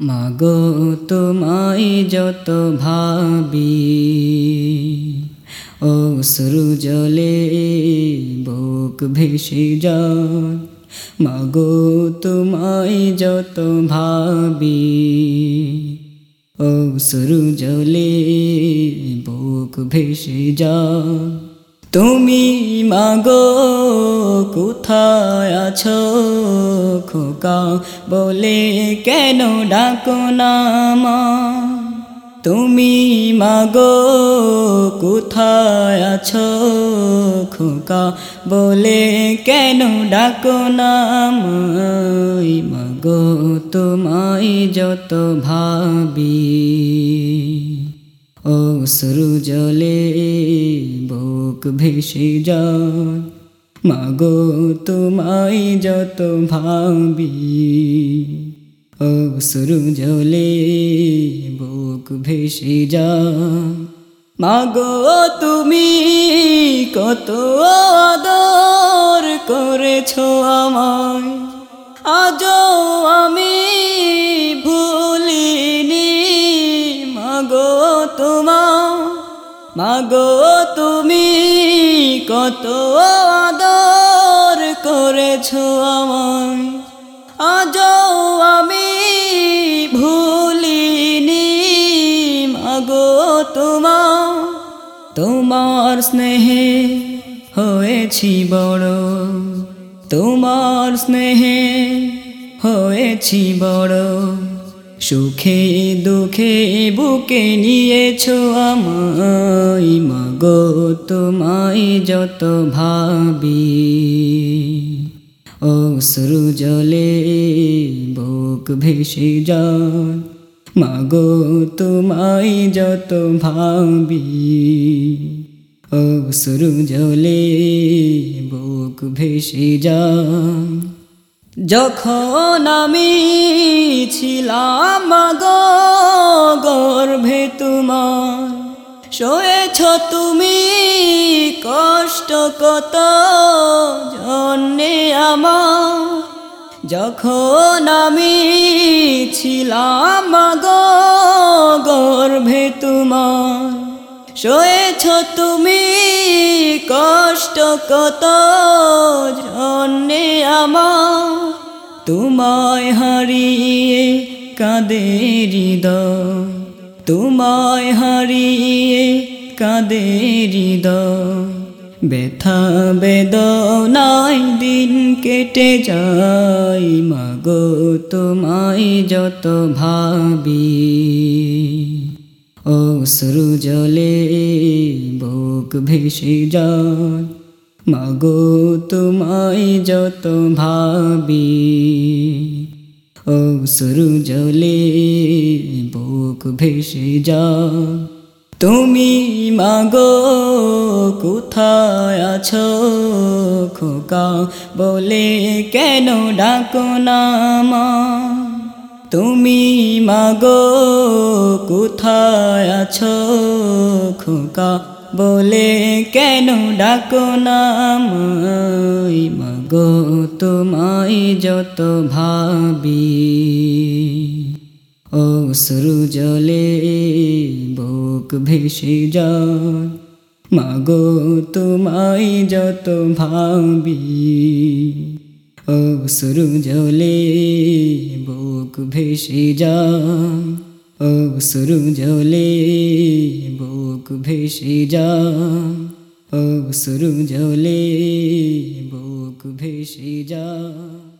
মাগো তোমায় যত ভাবি, ও সুরু জলে বুক ভেসে যায়। মাগো তোমায় যত ভাবি, ও সুরু জলে বুক ভেসে যায়। তুমি মাগো কোথায় আছো? খোকা বলে কেন ডাকো নামা তুমি মাগো, কোথায় আছো? খোকা, বলে কেন ডাকো নাম মাগো, তোমায় যত ভাবি। ও সরু জলে বুক ভেসে যায় মাগো, তোমায় যত ভাবি ও সরু জলে বুক ভেসে যায় মাগো, তুমি কত আদর করেছ আমায়, আজও আমি ভুলিনি। মাগো তোমা মাগো, তুমি কত আদর করেছ আমায় আজও আমি ভুলিনি। মাগো তোমা, তোমার স্নেহে হয়েছি বড়। তোমার স্নেহে হয়েছি বড়। সুখে দুঃখে বুকে নিয়েছো আমায়। মাগো তোমায় যত ভাবি। সরু জলে বুক ভেসে যায়। মাগো, তোমায় যত ভাবি সরু জলে বুক ভেসে যায়। যখন আমি ছিলাম মাগো, গর্ভে তোমার শোয়েছ তুমি কষ্ট কত জন্যে আমার? যখন আমি ছিলাম গর্ভে তোমার শোয়েছ তুমি কষ্ট কত জন্যে আমার? তোমায় হারিয়ে কাঁদে হৃদয়, তোমায় হারিয়ে কাঁদে হৃদয়। ব্যথা বেদনায় দিন কেটে যায়। মাগো, তোমায় যত ভাবি। সরু জলে বুক ভেসে যায়। মাগো, তোমায় যত ভাবি। সরু জলে বুক ভেসে যায়। তুমি মাগো, কোথায় আছো খোকা? বলে কেন ডাকো নামা তুমি মাগো, কোথায় আছো খোকা? বলে কেন ডাকো নাম মাগো, তোমায় যত ভাবি। সরু জলে বুক ভেসে যায়। মাগো তোমায় যত ভাবি সরু জলে বুক ভেসে যায়। সরু জলে বুক ভেসে যায়। সরু জলে বুক ভেসে যায়।